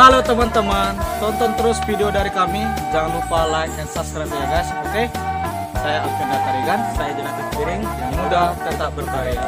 Halo teman-teman, tonton terus video dari kami. Jangan lupa like dan subscribe ya guys. Oke. Saya Alvin Tarigan, saya Jonathan Piring yang muda tetap berkarya.